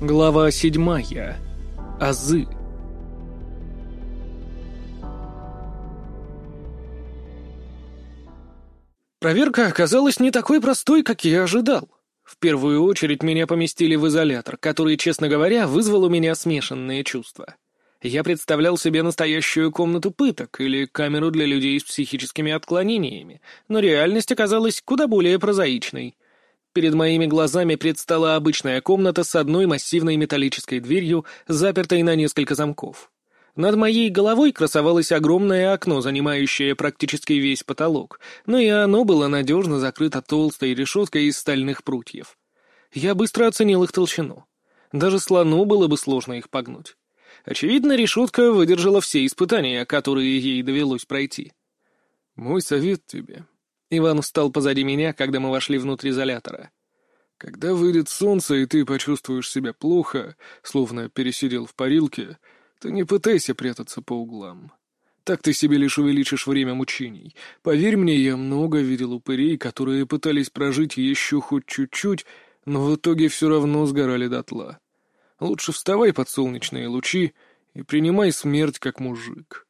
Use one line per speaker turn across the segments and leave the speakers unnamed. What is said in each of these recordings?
Глава седьмая. Азы. Проверка оказалась не такой простой, как я ожидал. В первую очередь меня поместили в изолятор, который, честно говоря, вызвал у меня смешанные чувства. Я представлял себе настоящую комнату пыток или камеру для людей с психическими отклонениями, но реальность оказалась куда более прозаичной — Перед моими глазами предстала обычная комната с одной массивной металлической дверью, запертой на несколько замков. Над моей головой красовалось огромное окно, занимающее практически весь потолок, но и оно было надежно закрыто толстой решеткой из стальных прутьев. Я быстро оценил их толщину. Даже слону было бы сложно их погнуть. Очевидно, решетка выдержала все испытания, которые ей довелось пройти.
«Мой совет тебе
Иван встал позади меня, когда мы вошли внутрь изолятора.
«Когда выйдет солнце, и ты почувствуешь себя плохо, словно пересидел в парилке, то не пытайся прятаться по углам. Так ты себе лишь увеличишь время мучений. Поверь мне, я много видел упырей, которые пытались прожить еще хоть чуть-чуть, но в итоге все равно сгорали дотла. Лучше вставай под солнечные лучи и принимай смерть как мужик.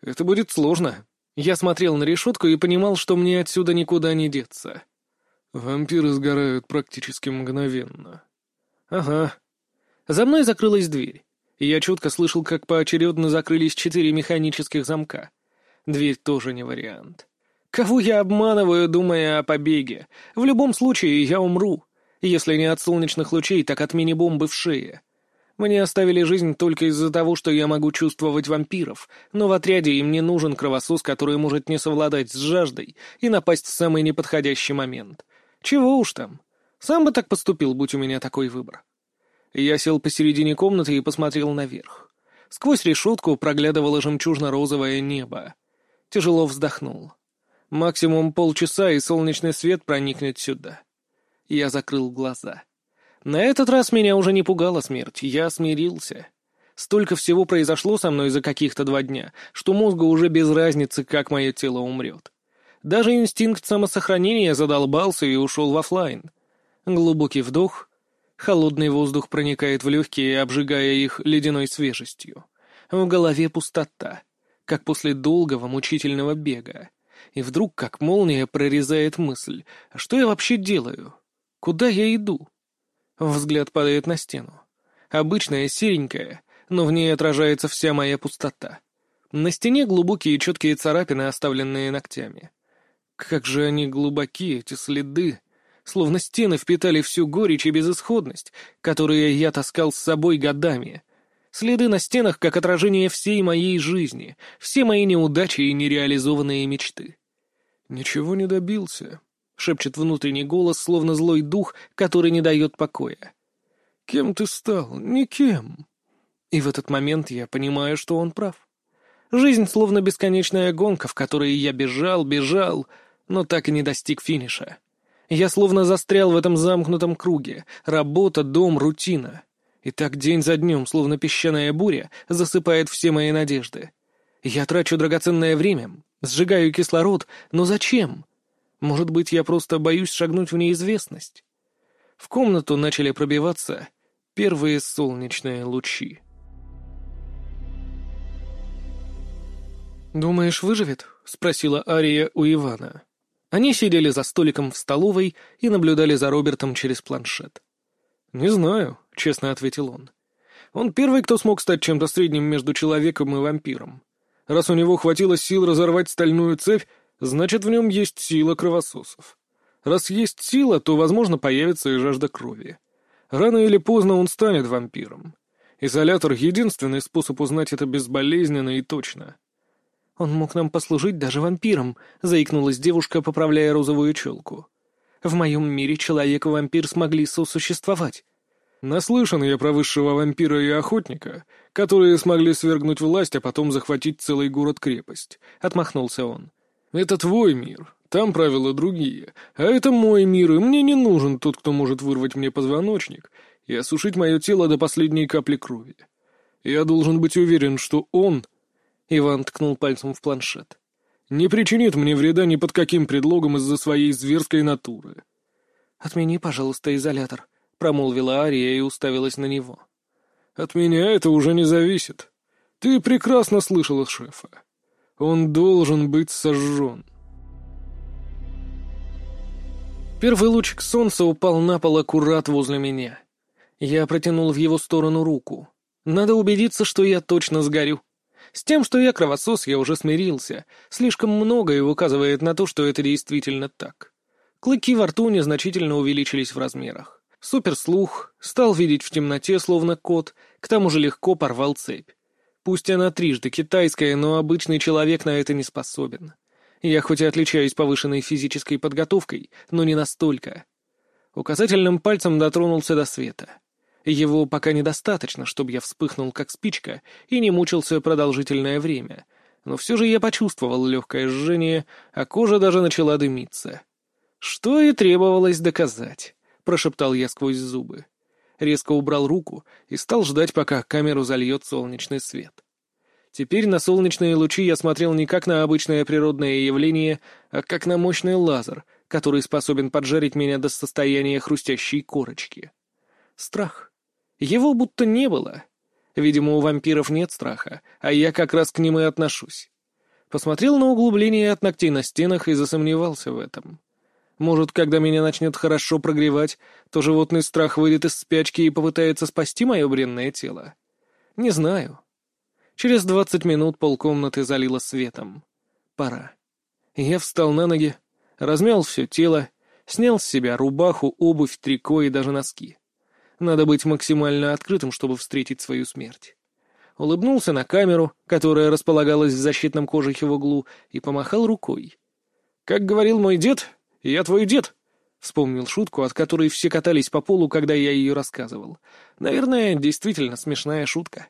Это будет сложно, я смотрел на решетку и понимал, что мне отсюда никуда не деться.
Вампиры сгорают практически мгновенно.
Ага. За мной закрылась дверь. Я чутко слышал, как поочередно закрылись четыре механических замка. Дверь тоже не вариант. Кого я обманываю, думая о побеге? В любом случае, я умру. Если не от солнечных лучей, так от мини-бомбы в шее. Мне оставили жизнь только из-за того, что я могу чувствовать вампиров, но в отряде им не нужен кровосос, который может не совладать с жаждой и напасть в самый неподходящий момент. Чего уж там. Сам бы так поступил, будь у меня такой выбор. Я сел посередине комнаты и посмотрел наверх. Сквозь решетку проглядывало жемчужно-розовое небо. Тяжело вздохнул. Максимум полчаса, и солнечный свет проникнет сюда. Я закрыл глаза. На этот раз меня уже не пугала смерть, я смирился. Столько всего произошло со мной за каких-то два дня, что мозгу уже без разницы, как мое тело умрет. Даже инстинкт самосохранения задолбался и ушел в офлайн. Глубокий вдох, холодный воздух проникает в легкие, обжигая их ледяной свежестью. В голове пустота, как после долгого мучительного бега. И вдруг, как молния, прорезает мысль, а что я вообще делаю? Куда я иду? Взгляд падает на стену. Обычная, серенькая, но в ней отражается вся моя пустота. На стене глубокие четкие царапины, оставленные ногтями. Как же они глубоки, эти следы! Словно стены впитали всю горечь и безысходность, которые я таскал с собой годами. Следы на стенах, как отражение всей моей жизни, все мои неудачи и нереализованные мечты.
Ничего не добился.
— шепчет внутренний голос, словно злой дух, который не дает покоя.
«Кем ты стал? Никем».
И в этот момент я понимаю, что он прав. Жизнь словно бесконечная гонка, в которой я бежал, бежал, но так и не достиг финиша. Я словно застрял в этом замкнутом круге. Работа, дом, рутина. И так день за днем, словно песчаная буря, засыпает все мои надежды. Я трачу драгоценное время, сжигаю кислород, но зачем? Может быть, я просто боюсь шагнуть в неизвестность? В комнату начали пробиваться первые солнечные лучи. «Думаешь, выживет?» — спросила Ария у Ивана. Они сидели за столиком в столовой и наблюдали за Робертом через планшет.
«Не знаю», — честно ответил он. «Он первый, кто смог стать чем-то средним между человеком и вампиром. Раз у него хватило сил разорвать стальную цепь, Значит, в нем есть сила кровососов. Раз есть сила, то, возможно, появится и жажда крови. Рано или поздно он станет вампиром. Изолятор — единственный способ узнать это безболезненно и точно.
«Он мог нам послужить даже вампиром», — заикнулась девушка, поправляя розовую челку. «В моем мире человек и вампир смогли сосуществовать».
Наслышан я про высшего вампира и охотника, которые смогли свергнуть власть, а потом захватить целый город-крепость», — отмахнулся он. Это твой мир, там правила другие, а это мой мир, и мне не нужен тот, кто может вырвать мне позвоночник и осушить мое тело до последней капли крови. Я должен быть уверен, что он...» Иван ткнул пальцем в планшет. «Не причинит мне вреда ни под каким предлогом из-за своей зверской натуры».
«Отмени, пожалуйста, изолятор», — промолвила Ария и уставилась на него.
«От меня это уже не зависит. Ты прекрасно слышала шефа. Он должен быть сожжен».
Первый лучик солнца упал на пол аккурат возле меня. Я протянул в его сторону руку. Надо убедиться, что я точно сгорю. С тем, что я кровосос, я уже смирился. Слишком многое указывает на то, что это действительно так. Клыки во рту незначительно увеличились в размерах. Суперслух, стал видеть в темноте, словно кот, к тому же легко порвал цепь. Пусть она трижды китайская, но обычный человек на это не способен. Я хоть и отличаюсь повышенной физической подготовкой, но не настолько. Указательным пальцем дотронулся до света. Его пока недостаточно, чтобы я вспыхнул как спичка и не мучился продолжительное время, но все же я почувствовал легкое жжение, а кожа даже начала дымиться. Что и требовалось доказать, прошептал я сквозь зубы. Резко убрал руку и стал ждать, пока камеру зальет солнечный свет. Теперь на солнечные лучи я смотрел не как на обычное природное явление, а как на мощный лазер, который способен поджарить меня до состояния хрустящей корочки. Страх. Его будто не было. Видимо, у вампиров нет страха, а я как раз к ним и отношусь. Посмотрел на углубление от ногтей на стенах и засомневался в этом. Может, когда меня начнет хорошо прогревать, то животный страх выйдет из спячки и попытается спасти мое бренное тело? Не знаю. Через двадцать минут полкомнаты залило светом. Пора. Я встал на ноги, размял все тело, снял с себя рубаху, обувь, трико и даже носки. Надо быть максимально открытым, чтобы встретить свою смерть. Улыбнулся на камеру, которая располагалась в защитном кожухе в углу, и помахал рукой. «Как говорил мой дед, я твой дед!» Вспомнил шутку, от которой все катались по полу, когда я ее рассказывал. Наверное, действительно смешная шутка.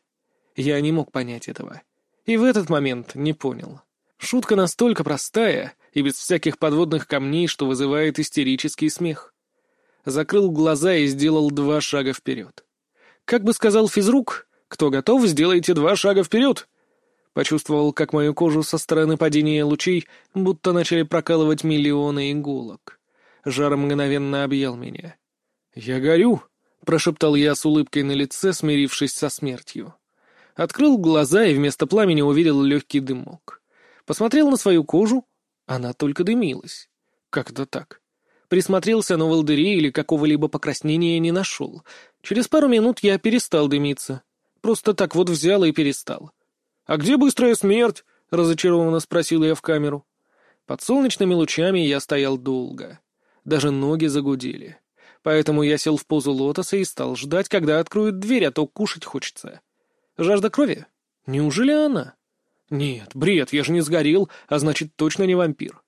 Я не мог понять этого. И в этот момент не понял. Шутка настолько простая и без всяких подводных камней, что вызывает истерический смех закрыл глаза и сделал два шага вперед. Как бы сказал физрук, кто готов, сделайте два шага вперед. Почувствовал, как мою кожу со стороны падения лучей будто начали прокалывать миллионы иголок. Жар мгновенно объял меня. «Я горю», — прошептал я с улыбкой на лице, смирившись со смертью. Открыл глаза и вместо пламени увидел легкий дымок. Посмотрел на свою кожу, она только дымилась. Как это так? Присмотрелся, но волдыри или какого-либо покраснения не нашел. Через пару минут я перестал дымиться. Просто так вот взял и перестал. «А где быстрая смерть?» — разочарованно спросил я в камеру. Под солнечными лучами я стоял долго. Даже ноги загудели. Поэтому я сел в позу лотоса и стал ждать, когда откроют дверь, а то кушать хочется. Жажда крови? Неужели она? Нет, бред, я же не сгорел, а значит, точно не вампир.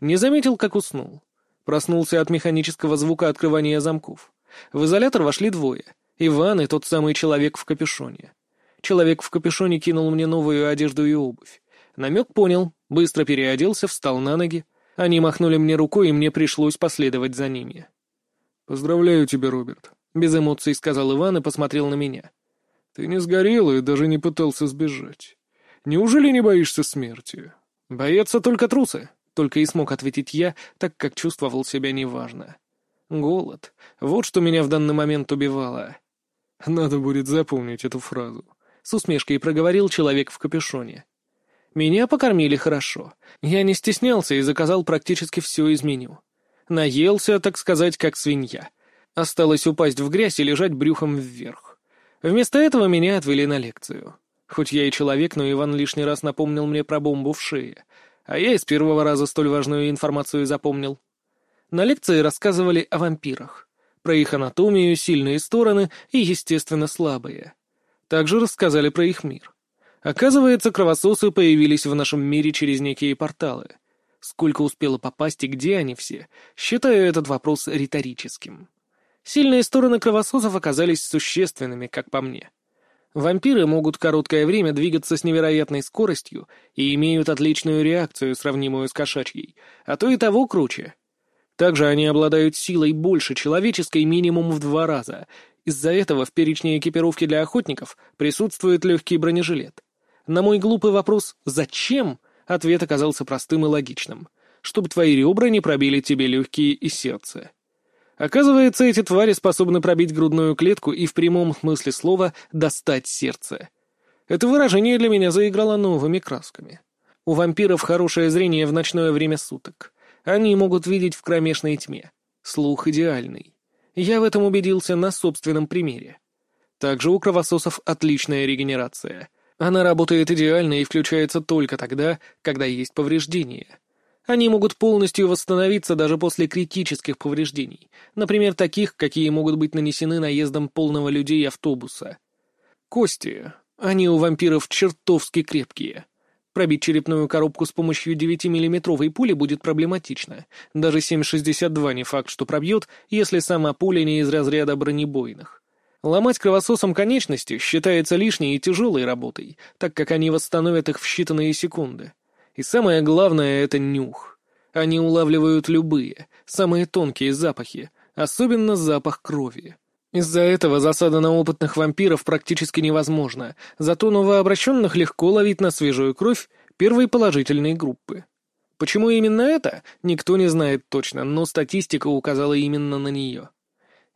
Не заметил, как уснул. Проснулся от механического звука открывания замков. В изолятор вошли двое. Иван и тот самый человек в капюшоне. Человек в капюшоне кинул мне новую одежду и обувь. Намек понял, быстро переоделся, встал на ноги. Они махнули мне рукой, и мне пришлось последовать за ними.
«Поздравляю тебя, Роберт», — без эмоций сказал Иван и посмотрел на меня. «Ты не сгорел и даже не пытался сбежать. Неужели не боишься смерти?»
«Боятся только трусы», только и смог ответить я, так как чувствовал себя неважно. Голод. Вот что меня в данный момент убивало.
Надо будет запомнить эту фразу.
С усмешкой проговорил человек в капюшоне. Меня покормили хорошо. Я не стеснялся и заказал практически все из меню. Наелся, так сказать, как свинья. Осталось упасть в грязь и лежать брюхом вверх. Вместо этого меня отвели на лекцию. Хоть я и человек, но Иван лишний раз напомнил мне про бомбу в шее, а я из первого раза столь важную информацию запомнил. На лекции рассказывали о вампирах, про их анатомию, сильные стороны и, естественно, слабые. Также рассказали про их мир. Оказывается, кровососы появились в нашем мире через некие порталы. Сколько успело попасть и где они все, считаю этот вопрос риторическим. Сильные стороны кровососов оказались существенными, как по мне. Вампиры могут короткое время двигаться с невероятной скоростью и имеют отличную реакцию, сравнимую с кошачьей, а то и того круче. Также они обладают силой больше человеческой минимум в два раза. Из-за этого в перечне экипировки для охотников присутствует легкий бронежилет. На мой глупый вопрос «Зачем?» ответ оказался простым и логичным. Чтобы твои ребра не пробили тебе легкие и сердце. Оказывается, эти твари способны пробить грудную клетку и в прямом смысле слова достать сердце. Это выражение для меня заиграло новыми красками. У вампиров хорошее зрение в ночное время суток. Они могут видеть в кромешной тьме. Слух идеальный. Я в этом убедился на собственном примере. Также у кровососов отличная регенерация. Она работает идеально и включается только тогда, когда есть повреждения. Они могут полностью восстановиться даже после критических повреждений, например, таких, какие могут быть нанесены наездом полного людей автобуса. Кости. Они у вампиров чертовски крепкие. Пробить черепную коробку с помощью 9-миллиметровой пули будет проблематично. Даже 7,62 не факт, что пробьет, если сама пуля не из разряда бронебойных. Ломать кровососом конечности считается лишней и тяжелой работой, так как они восстановят их в считанные секунды. И самое главное — это нюх. Они улавливают любые, самые тонкие запахи, особенно запах крови. Из-за этого засада на опытных вампиров практически невозможна, зато новообращенных легко ловить на свежую кровь первой положительной группы. Почему именно это, никто не знает точно, но статистика указала именно на нее.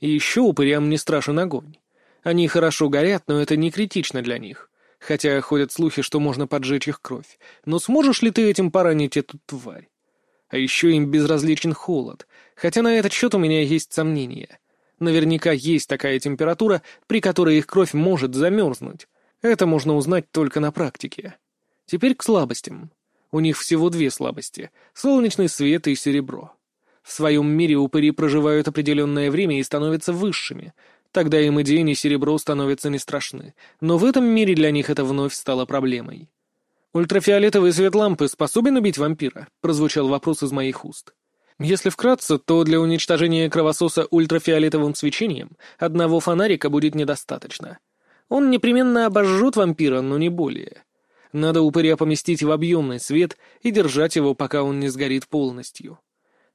И еще упырям не страшен огонь. Они хорошо горят, но это не критично для них хотя ходят слухи, что можно поджечь их кровь. Но сможешь ли ты этим поранить эту тварь? А еще им безразличен холод, хотя на этот счет у меня есть сомнения. Наверняка есть такая температура, при которой их кровь может замерзнуть. Это можно узнать только на практике. Теперь к слабостям. У них всего две слабости — солнечный свет и серебро. В своем мире упыри проживают определенное время и становятся высшими, Тогда им и день, и серебро становятся не страшны. Но в этом мире для них это вновь стало проблемой. «Ультрафиолетовый свет лампы способен убить вампира?» — прозвучал вопрос из моих уст. Если вкратце, то для уничтожения кровососа ультрафиолетовым свечением одного фонарика будет недостаточно. Он непременно обожжет вампира, но не более. Надо упыря поместить в объемный свет и держать его, пока он не сгорит полностью.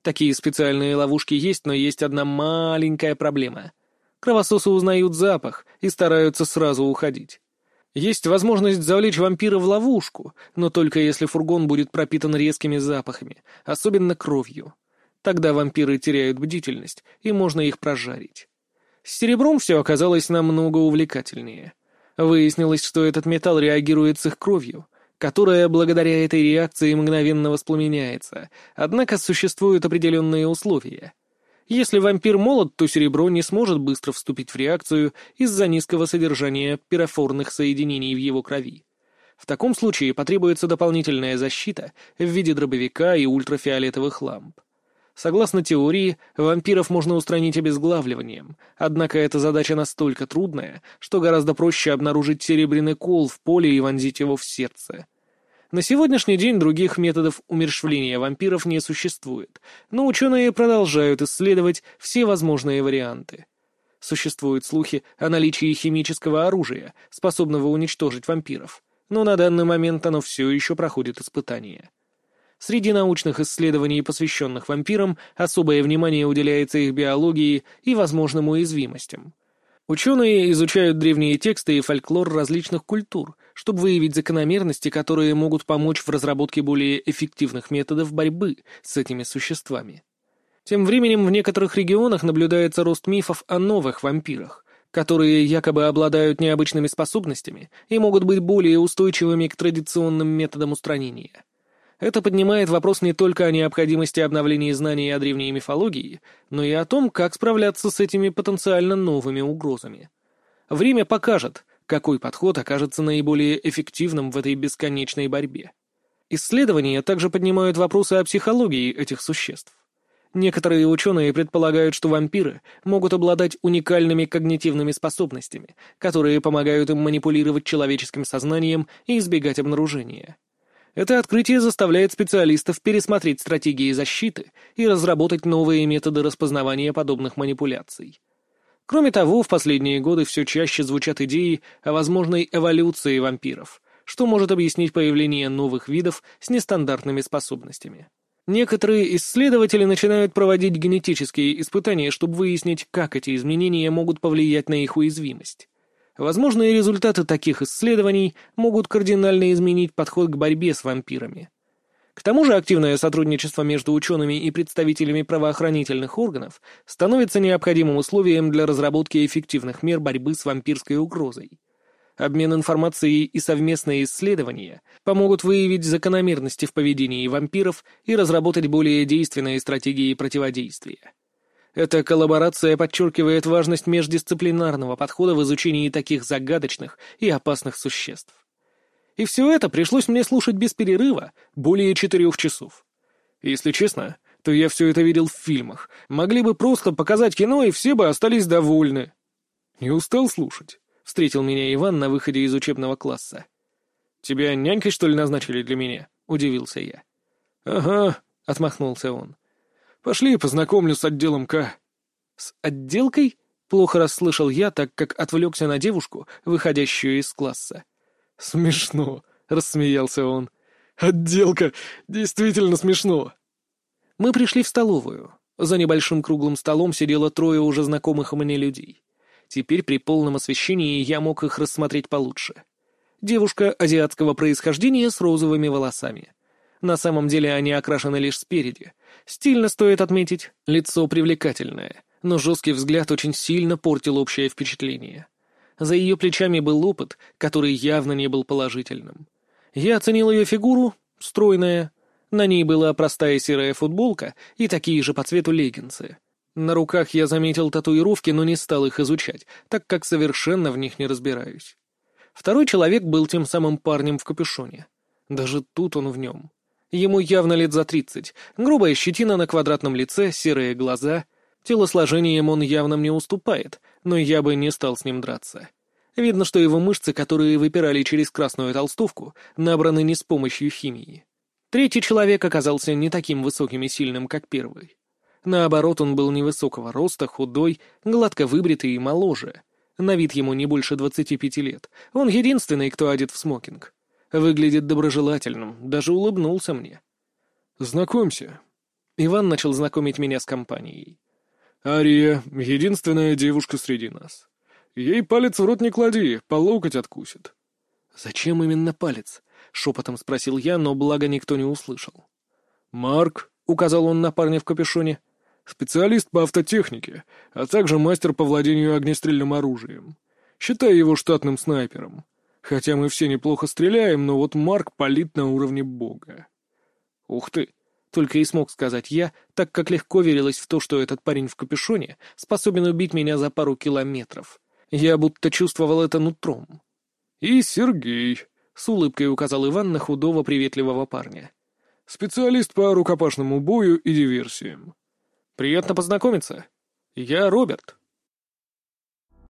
Такие специальные ловушки есть, но есть одна маленькая проблема. Кровососы узнают запах и стараются сразу уходить. Есть возможность завлечь вампира в ловушку, но только если фургон будет пропитан резкими запахами, особенно кровью. Тогда вампиры теряют бдительность, и можно их прожарить. С серебром все оказалось намного увлекательнее. Выяснилось, что этот металл реагирует с их кровью, которая благодаря этой реакции мгновенно воспламеняется, однако существуют определенные условия — если вампир молод, то серебро не сможет быстро вступить в реакцию из-за низкого содержания пирофорных соединений в его крови. В таком случае потребуется дополнительная защита в виде дробовика и ультрафиолетовых ламп. Согласно теории, вампиров можно устранить обезглавливанием, однако эта задача настолько трудная, что гораздо проще обнаружить серебряный кол в поле и вонзить его в сердце. На сегодняшний день других методов умерщвления вампиров не существует, но ученые продолжают исследовать все возможные варианты. Существуют слухи о наличии химического оружия, способного уничтожить вампиров, но на данный момент оно все еще проходит испытания. Среди научных исследований, посвященных вампирам, особое внимание уделяется их биологии и возможным уязвимостям. Ученые изучают древние тексты и фольклор различных культур, чтобы выявить закономерности, которые могут помочь в разработке более эффективных методов борьбы с этими существами. Тем временем в некоторых регионах наблюдается рост мифов о новых вампирах, которые якобы обладают необычными способностями и могут быть более устойчивыми к традиционным методам устранения. Это поднимает вопрос не только о необходимости обновления знаний о древней мифологии, но и о том, как справляться с этими потенциально новыми угрозами. Время покажет, какой подход окажется наиболее эффективным в этой бесконечной борьбе. Исследования также поднимают вопросы о психологии этих существ. Некоторые ученые предполагают, что вампиры могут обладать уникальными когнитивными способностями, которые помогают им манипулировать человеческим сознанием и избегать обнаружения. Это открытие заставляет специалистов пересмотреть стратегии защиты и разработать новые методы распознавания подобных манипуляций. Кроме того, в последние годы все чаще звучат идеи о возможной эволюции вампиров, что может объяснить появление новых видов с нестандартными способностями. Некоторые исследователи начинают проводить генетические испытания, чтобы выяснить, как эти изменения могут повлиять на их уязвимость. Возможные результаты таких исследований могут кардинально изменить подход к борьбе с вампирами. К тому же активное сотрудничество между учеными и представителями правоохранительных органов становится необходимым условием для разработки эффективных мер борьбы с вампирской угрозой. Обмен информацией и совместные исследования помогут выявить закономерности в поведении вампиров и разработать более действенные стратегии противодействия. Эта коллаборация подчеркивает важность междисциплинарного подхода в изучении таких загадочных и опасных существ. И все это пришлось мне слушать без перерыва более четырех часов. Если честно, то я все это видел в фильмах. Могли бы просто показать кино, и все бы остались довольны. «Не устал слушать?» — встретил меня Иван на выходе из учебного класса. «Тебя нянькой, что ли, назначили для меня?» — удивился я. «Ага», — отмахнулся он. «Пошли, познакомлю с отделом К». «С отделкой?» — плохо расслышал я, так как отвлекся на девушку, выходящую из класса.
«Смешно», — рассмеялся он. «Отделка! Действительно смешно!»
Мы пришли в столовую. За небольшим круглым столом сидело трое уже знакомых мне людей. Теперь при полном освещении я мог их рассмотреть получше. Девушка азиатского происхождения с розовыми волосами. На самом деле они окрашены лишь спереди. Стильно стоит отметить, лицо привлекательное, но жесткий взгляд очень сильно портил общее впечатление. За ее плечами был опыт, который явно не был положительным. Я оценил ее фигуру, стройная. На ней была простая серая футболка и такие же по цвету леггинсы. На руках я заметил татуировки, но не стал их изучать, так как совершенно в них не разбираюсь. Второй человек был тем самым парнем в капюшоне. Даже тут он в нем. Ему явно лет за тридцать. Грубая щетина на квадратном лице, серые глаза. Телосложением он явно мне уступает, но я бы не стал с ним драться. Видно, что его мышцы, которые выпирали через красную толстовку, набраны не с помощью химии. Третий человек оказался не таким высоким и сильным, как первый. Наоборот, он был невысокого роста, худой, гладко выбритый и моложе. На вид ему не больше двадцати пяти лет. Он единственный, кто одет в смокинг. Выглядит доброжелательным, даже улыбнулся мне.
«Знакомься».
Иван начал знакомить меня с компанией.
«Ария — единственная девушка среди нас. Ей палец в рот не клади, по локоть откусит».
«Зачем именно палец?» — шепотом спросил я, но благо никто не услышал.
«Марк», —
указал он на парня в капюшоне, —
«специалист по автотехнике, а также мастер по владению огнестрельным оружием. Считай его штатным снайпером. Хотя мы все неплохо стреляем, но вот Марк палит на уровне бога».
«Ух ты!» Только и смог сказать я, так как легко верилось в то, что этот парень в капюшоне способен убить меня за пару километров. Я будто чувствовал это нутром.
«И Сергей», —
с улыбкой указал Иван на худого приветливого парня.
«Специалист по рукопашному бою и диверсиям».
«Приятно познакомиться. Я Роберт».